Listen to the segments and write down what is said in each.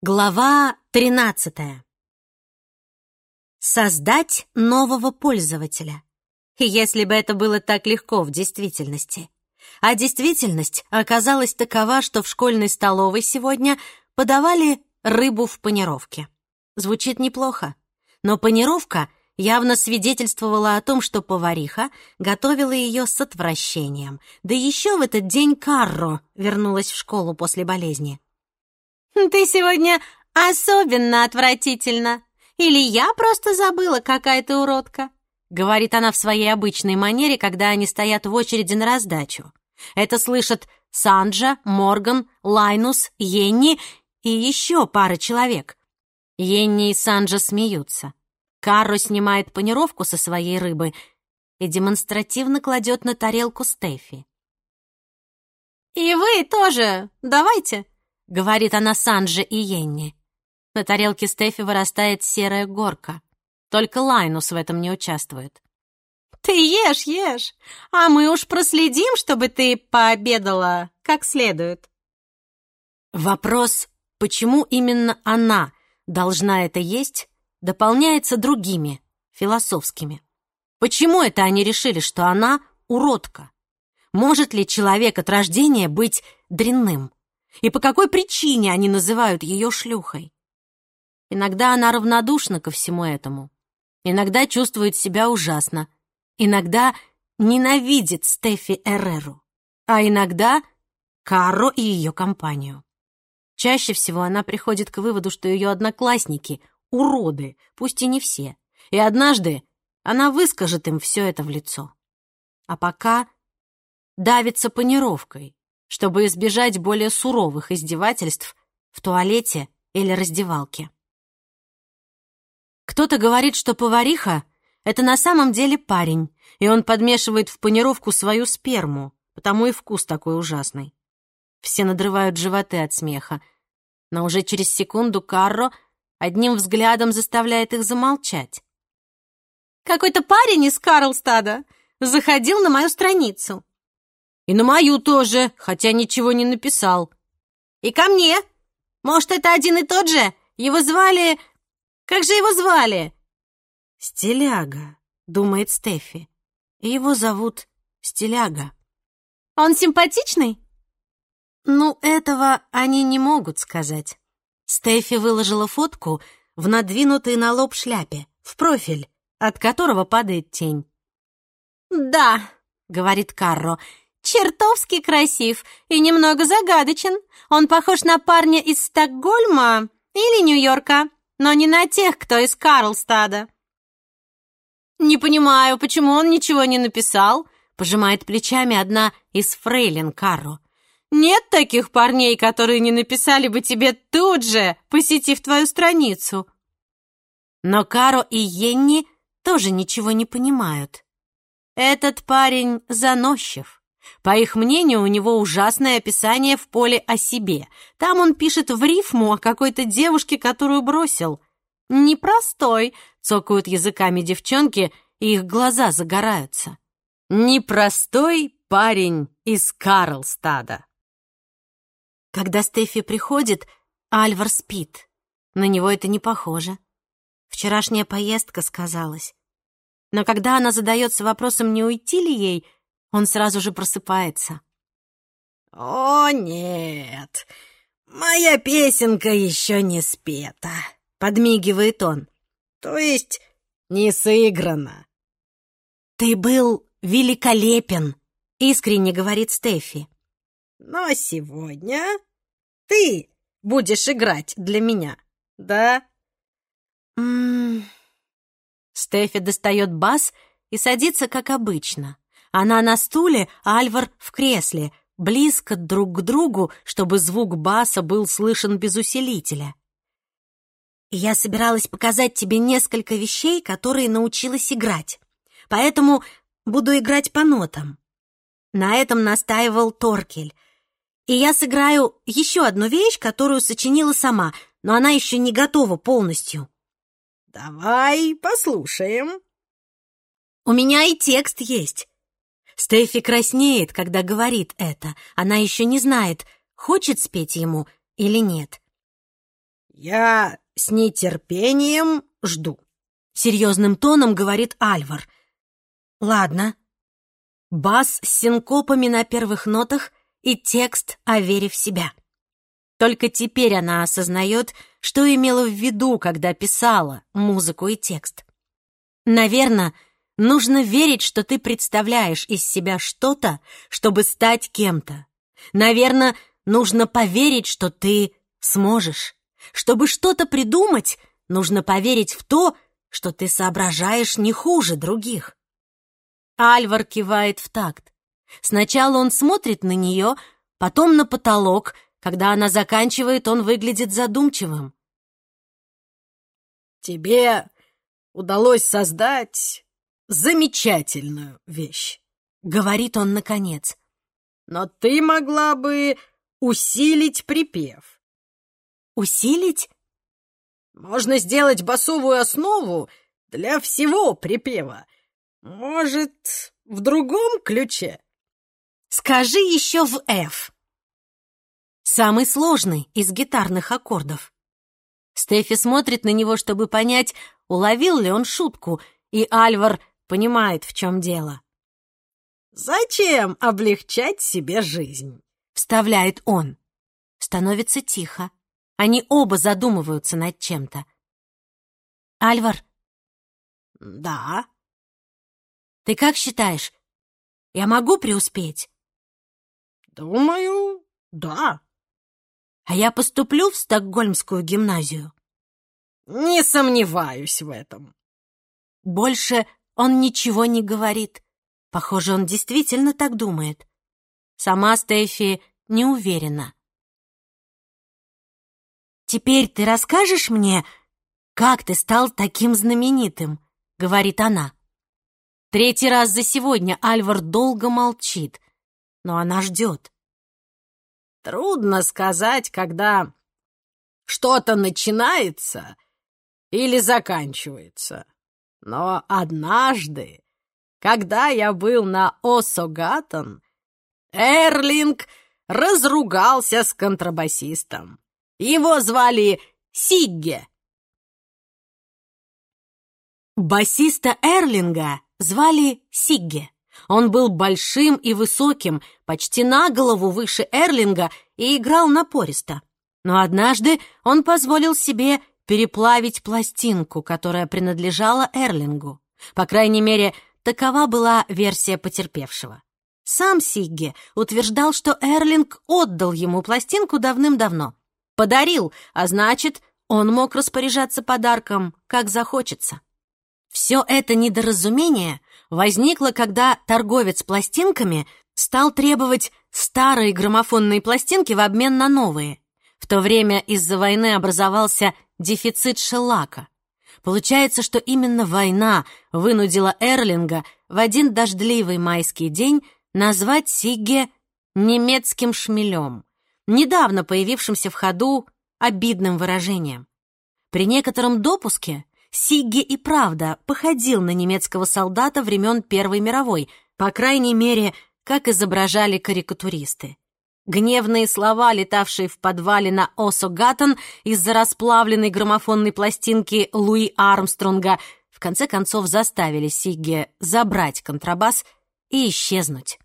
Глава 13. Создать нового пользователя. Если бы это было так легко в действительности. А действительность оказалась такова, что в школьной столовой сегодня подавали рыбу в панировке. Звучит неплохо, но панировка явно свидетельствовала о том, что повариха готовила ее с отвращением. Да еще в этот день Карро вернулась в школу после болезни. «Ты сегодня особенно отвратительно. Или я просто забыла, какая ты уродка?» Говорит она в своей обычной манере, когда они стоят в очереди на раздачу. Это слышат Санджа, Морган, Лайнус, Йенни и еще пара человек. Йенни и Санджа смеются. Карро снимает панировку со своей рыбы и демонстративно кладет на тарелку Стефи. «И вы тоже давайте», — говорит она Санже и Йенни. На тарелке Стефи вырастает серая горка. Только Лайнус в этом не участвует. «Ты ешь, ешь, а мы уж проследим, чтобы ты пообедала как следует». Вопрос, почему именно она должна это есть, дополняется другими, философскими. Почему это они решили, что она уродка? Может ли человек от рождения быть дрянным? И по какой причине они называют ее шлюхой? Иногда она равнодушна ко всему этому. Иногда чувствует себя ужасно. Иногда ненавидит Стефи Эреру. А иногда Каро и ее компанию. Чаще всего она приходит к выводу, что ее одноклассники — уроды, пусть и не все. И однажды она выскажет им все это в лицо. А пока давится панировкой, чтобы избежать более суровых издевательств в туалете или раздевалке. Кто-то говорит, что повариха — это на самом деле парень, и он подмешивает в панировку свою сперму, потому и вкус такой ужасный. Все надрывают животы от смеха, но уже через секунду Карро одним взглядом заставляет их замолчать. «Какой-то парень из Карлстада заходил на мою страницу. И на мою тоже, хотя ничего не написал. И ко мне. Может, это один и тот же? Его звали... Как же его звали? Стиляга, думает Стефи. И его зовут Стиляга. Он симпатичный? Ну, этого они не могут сказать. Стефи выложила фотку в надвинутой на лоб шляпе, в профиль, от которого падает тень. «Да», — говорит Карро, чертовски красив и немного загадочен. Он похож на парня из Стокгольма или Нью-Йорка, но не на тех, кто из Карлстада. «Не понимаю, почему он ничего не написал?» пожимает плечами одна из фрейлин Карро. «Нет таких парней, которые не написали бы тебе тут же, посетив твою страницу». Но Каро и Йенни тоже ничего не понимают. Этот парень заносчив. По их мнению, у него ужасное описание в поле о себе. Там он пишет в рифму о какой-то девушке, которую бросил. «Непростой», — цокают языками девчонки, и их глаза загораются. «Непростой парень из Карлстада». Когда Стефи приходит, Альвар спит. На него это не похоже. Вчерашняя поездка сказалась. Но когда она задается вопросом, не уйти ли ей, он сразу же просыпается. «О, нет, моя песенка еще не спета», — подмигивает он. «То есть не сыграна». «Ты был великолепен», — искренне говорит Стефи. «Но сегодня ты будешь играть для меня, да?» М -м -м. Стефи достает бас и садится, как обычно. Она на стуле, а Альвар в кресле, близко друг к другу, чтобы звук баса был слышен без усилителя. «Я собиралась показать тебе несколько вещей, которые научилась играть, поэтому буду играть по нотам». На этом настаивал Торкель. И я сыграю еще одну вещь, которую сочинила сама, но она еще не готова полностью. «Давай послушаем». «У меня и текст есть. Стефи краснеет, когда говорит это. Она еще не знает, хочет спеть ему или нет. «Я с нетерпением жду», — серьезным тоном говорит Альвар. «Ладно». Бас с синкопами на первых нотах и текст о вере в себя. Только теперь она осознает, что имела в виду, когда писала музыку и текст. Наверное, нужно верить, что ты представляешь из себя что-то, чтобы стать кем-то. Наверное, нужно поверить, что ты сможешь. Чтобы что-то придумать, нужно поверить в то, что ты соображаешь не хуже других. Альвар кивает в такт. Сначала он смотрит на нее, потом на потолок. Когда она заканчивает, он выглядит задумчивым. «Тебе удалось создать замечательную вещь», — говорит он наконец. «Но ты могла бы усилить припев». «Усилить?» «Можно сделать басовую основу для всего припева. Может, в другом ключе?» «Скажи еще в F». Самый сложный из гитарных аккордов. Стефи смотрит на него, чтобы понять, уловил ли он шутку, и Альвар понимает, в чем дело. «Зачем облегчать себе жизнь?» — вставляет он. Становится тихо. Они оба задумываются над чем-то. «Альвар?» «Да?» «Ты как считаешь, я могу преуспеть?» «Думаю, да». А я поступлю в Стокгольмскую гимназию? Не сомневаюсь в этом. Больше он ничего не говорит. Похоже, он действительно так думает. Сама Стефи не уверена. «Теперь ты расскажешь мне, как ты стал таким знаменитым?» — говорит она. Третий раз за сегодня Альвар долго молчит, но она ждет. Трудно сказать, когда что-то начинается или заканчивается. Но однажды, когда я был на Осогатон, Эрлинг разругался с контрабасистом. Его звали Сигге. Басиста Эрлинга звали Сигге. Он был большим и высоким, почти на голову выше Эрлинга и играл напористо. Но однажды он позволил себе переплавить пластинку, которая принадлежала Эрлингу. По крайней мере, такова была версия потерпевшего. Сам Сигге утверждал, что Эрлинг отдал ему пластинку давным-давно. Подарил, а значит, он мог распоряжаться подарком, как захочется. Все это недоразумение возникло, когда торговец пластинками стал требовать старые граммофонные пластинки в обмен на новые. В то время из-за войны образовался дефицит шелака. Получается, что именно война вынудила Эрлинга в один дождливый майский день назвать Сигге немецким шмелем, недавно появившимся в ходу обидным выражением. При некотором допуске Сигги и правда походил на немецкого солдата времен Первой мировой, по крайней мере, как изображали карикатуристы. Гневные слова, летавшие в подвале на Осо Гаттон из-за расплавленной граммофонной пластинки Луи Армстронга, в конце концов заставили Сигге забрать контрабас и исчезнуть.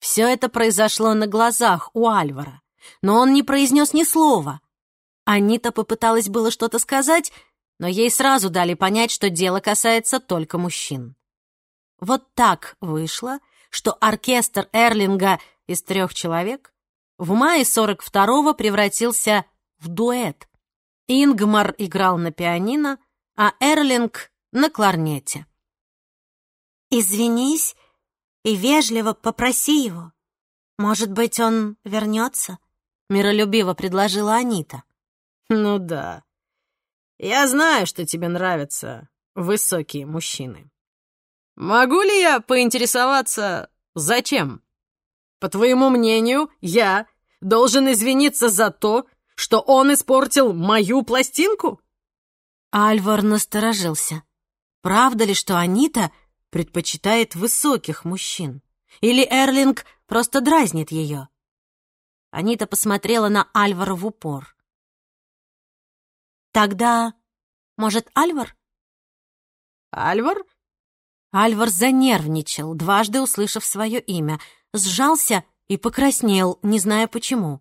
Все это произошло на глазах у Альвара, но он не произнес ни слова. Анита попыталась было что-то сказать, но ей сразу дали понять, что дело касается только мужчин. Вот так вышло, что оркестр Эрлинга из трех человек в мае 42-го превратился в дуэт. Ингмар играл на пианино, а Эрлинг — на кларнете. «Извинись и вежливо попроси его. Может быть, он вернется?» — миролюбиво предложила Анита. «Ну да, я знаю, что тебе нравятся высокие мужчины. Могу ли я поинтересоваться, зачем? По твоему мнению, я должен извиниться за то, что он испортил мою пластинку? Альвар насторожился. Правда ли, что Анита предпочитает высоких мужчин? Или Эрлинг просто дразнит ее? Анита посмотрела на Альвара в упор. Тогда, может, Альвар? Альвар? Альвар занервничал, дважды услышав свое имя, сжался и покраснел, не зная почему.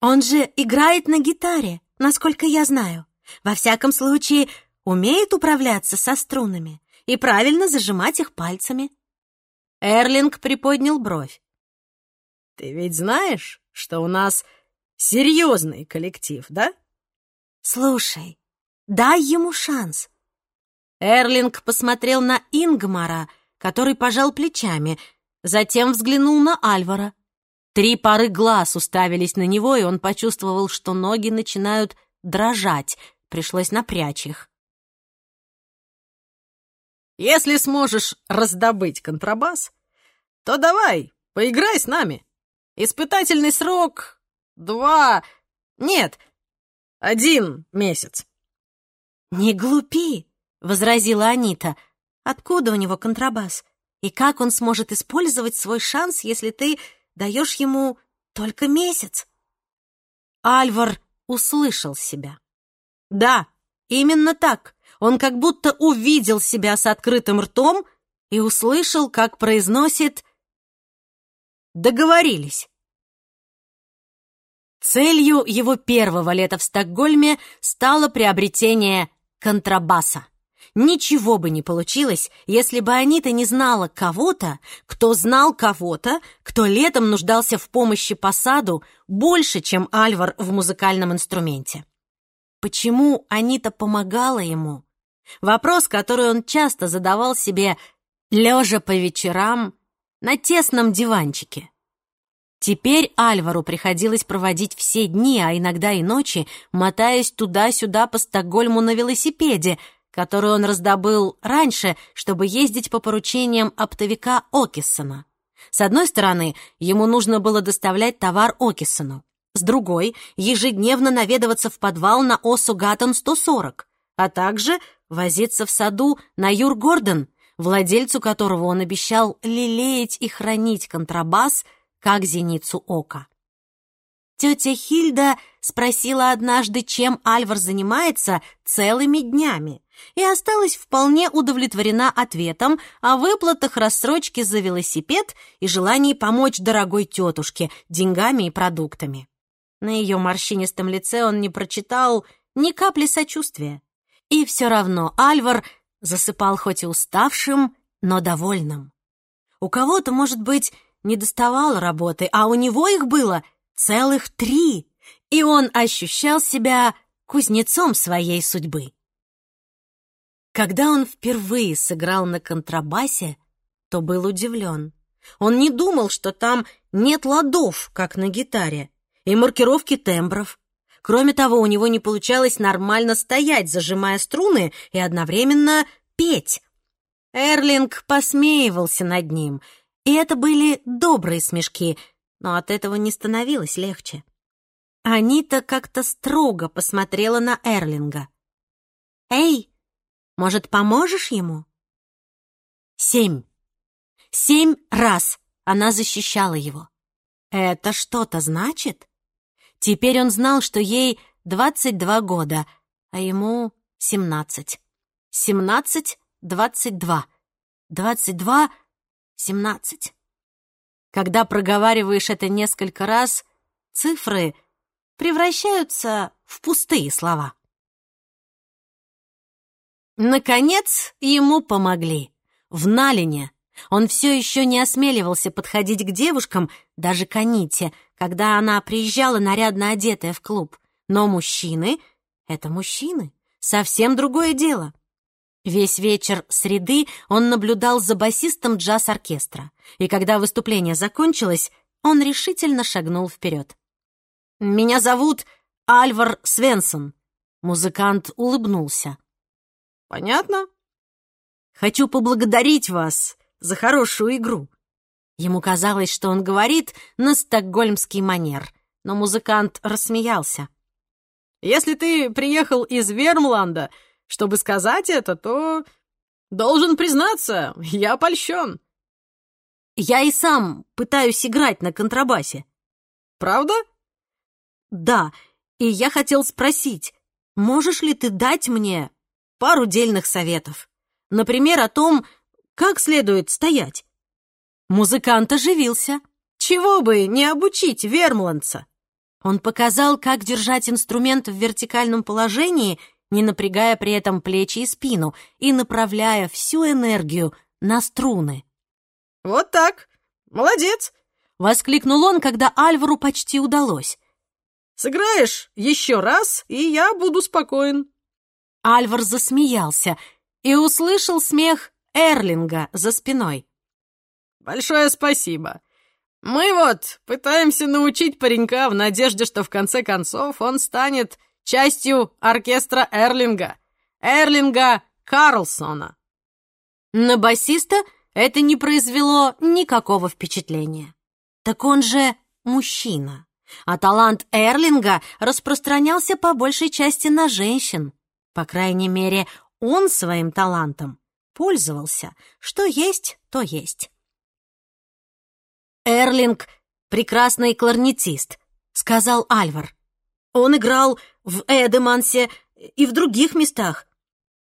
Он же играет на гитаре, насколько я знаю. Во всяком случае, умеет управляться со струнами и правильно зажимать их пальцами. Эрлинг приподнял бровь. «Ты ведь знаешь, что у нас серьезный коллектив, да?» «Слушай, дай ему шанс». Эрлинг посмотрел на Ингмара, который пожал плечами, затем взглянул на Альвара. Три пары глаз уставились на него, и он почувствовал, что ноги начинают дрожать. Пришлось напрячь их. «Если сможешь раздобыть контрабас, то давай, поиграй с нами. Испытательный срок — два... Нет, один месяц». «Не глупи», — возразила Анита. «Откуда у него контрабас? И как он сможет использовать свой шанс, если ты даешь ему только месяц?» Альвар услышал себя. Да, именно так. Он как будто увидел себя с открытым ртом и услышал, как произносит «Договорились». Целью его первого лета в Стокгольме стало приобретение контрабаса. Ничего бы не получилось, если бы Анита не знала кого-то, кто знал кого-то, кто летом нуждался в помощи по саду больше, чем Альвар в музыкальном инструменте. Почему Анита помогала ему? Вопрос, который он часто задавал себе, лежа по вечерам на тесном диванчике. Теперь Альвару приходилось проводить все дни, а иногда и ночи, мотаясь туда-сюда по Стокгольму на велосипеде, который он раздобыл раньше, чтобы ездить по поручениям оптовика Окиссона. С одной стороны, ему нужно было доставлять товар Окиссону. С другой — ежедневно наведываться в подвал на Осу Гаттон 140, а также возиться в саду на Юр Гордон, владельцу которого он обещал лелеять и хранить контрабас — как зеницу ока. Тетя Хильда спросила однажды, чем Альвар занимается целыми днями, и осталась вполне удовлетворена ответом о выплатах рассрочки за велосипед и желании помочь дорогой тетушке деньгами и продуктами. На ее морщинистом лице он не прочитал ни капли сочувствия. И все равно Альвар засыпал хоть и уставшим, но довольным. У кого-то, может быть, не доставало работы, а у него их было целых три, и он ощущал себя кузнецом своей судьбы. Когда он впервые сыграл на контрабасе, то был удивлен. Он не думал, что там нет ладов, как на гитаре, и маркировки тембров. Кроме того, у него не получалось нормально стоять, зажимая струны, и одновременно петь. Эрлинг посмеивался над ним — и это были добрые смешки, но от этого не становилось легче. Анита как-то строго посмотрела на Эрлинга. «Эй, может, поможешь ему?» Семь. Семь раз она защищала его. Это что-то значит? Теперь он знал, что ей двадцать два года, а ему семнадцать. Семнадцать, двадцать два. Двадцать два семнадцать. Когда проговариваешь это несколько раз, цифры превращаются в пустые слова. Наконец, ему помогли. В Налине он все еще не осмеливался подходить к девушкам, даже к Аните, когда она приезжала нарядно одетая в клуб. Но мужчины — это мужчины, совсем другое дело. Весь вечер среды он наблюдал за басистом джаз-оркестра, и когда выступление закончилось, он решительно шагнул вперед. «Меня зовут Альвар Свенсон», — музыкант улыбнулся. «Понятно?» «Хочу поблагодарить вас за хорошую игру». Ему казалось, что он говорит на стокгольмский манер, но музыкант рассмеялся. «Если ты приехал из Вермланда, чтобы сказать это, то должен признаться, я польщен. Я и сам пытаюсь играть на контрабасе. Правда? Да, и я хотел спросить, можешь ли ты дать мне пару дельных советов? Например, о том, как следует стоять?» Музыкант оживился. Чего бы не обучить вермландца? Он показал, как держать инструмент в вертикальном положении, не напрягая при этом плечи и спину, и направляя всю энергию на струны. «Вот так! Молодец!» — воскликнул он, когда Альвару почти удалось. «Сыграешь еще раз, и я буду спокоен». Альвар засмеялся и услышал смех Эрлинга за спиной. «Большое спасибо. Мы вот пытаемся научить паренька в надежде, что в конце концов он станет частью оркестра Эрлинга. Эрлинга Карлсона. На басиста это не произвело никакого впечатления. Так он же мужчина. А талант Эрлинга распространялся по большей части на женщин. По крайней мере, он своим талантом пользовался. Что есть, то есть. «Эрлинг — прекрасный кларнетист», — сказал Альвар. «Он играл в Эдемансе и в других местах».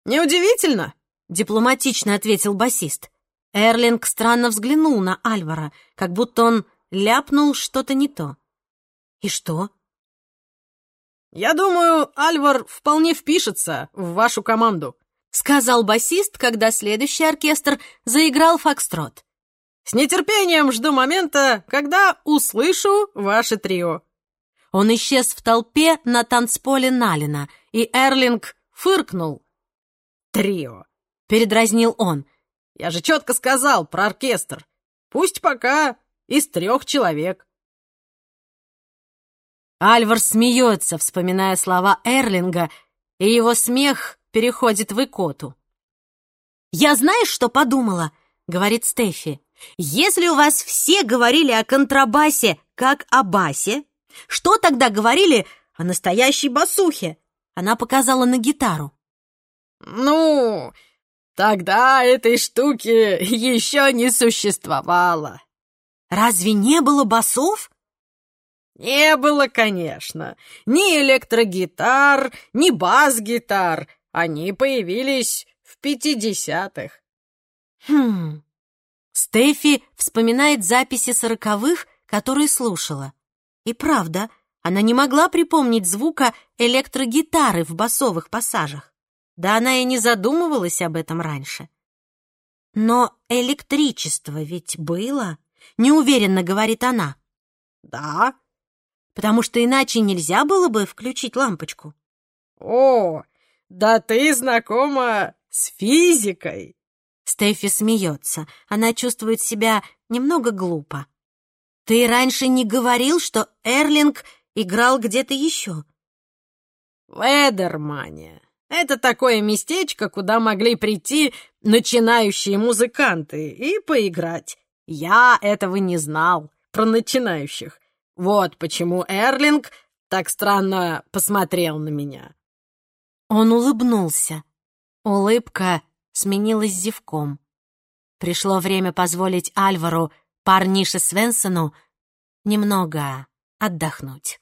«Неудивительно», — дипломатично ответил басист. Эрлинг странно взглянул на Альвара, как будто он ляпнул что-то не то. «И что?» «Я думаю, Альвар вполне впишется в вашу команду», — сказал басист, когда следующий оркестр заиграл фокстрот. С нетерпением жду момента, когда услышу ваше трио». Он исчез в толпе на танцполе Налина, и Эрлинг фыркнул. «Трио», — передразнил он. «Я же четко сказал про оркестр. Пусть пока из трех человек». Альвар смеется, вспоминая слова Эрлинга, и его смех переходит в икоту. «Я знаешь, что подумала?» — говорит Стефи. Если у вас все говорили о контрабасе как о басе, что тогда говорили о настоящей басухе? Она показала на гитару. Ну, тогда этой штуки еще не существовало. Разве не было басов? Не было, конечно. Ни электрогитар, ни бас-гитар. Они появились в пятидесятых. Хм, Стефи вспоминает записи сороковых, которые слушала. И правда, она не могла припомнить звука электрогитары в басовых пассажах. Да она и не задумывалась об этом раньше. Но электричество ведь было, неуверенно говорит она. Да, потому что иначе нельзя было бы включить лампочку. О, да ты знакома с физикой. Стефи смеется. Она чувствует себя немного глупо. «Ты раньше не говорил, что Эрлинг играл где-то еще?» «В Эдермане. Это такое местечко, куда могли прийти начинающие музыканты и поиграть. Я этого не знал, про начинающих. Вот почему Эрлинг так странно посмотрел на меня». Он улыбнулся. Улыбка сменилась зевком. Пришло время позволить Альвару, парнише Свенсону, немного отдохнуть.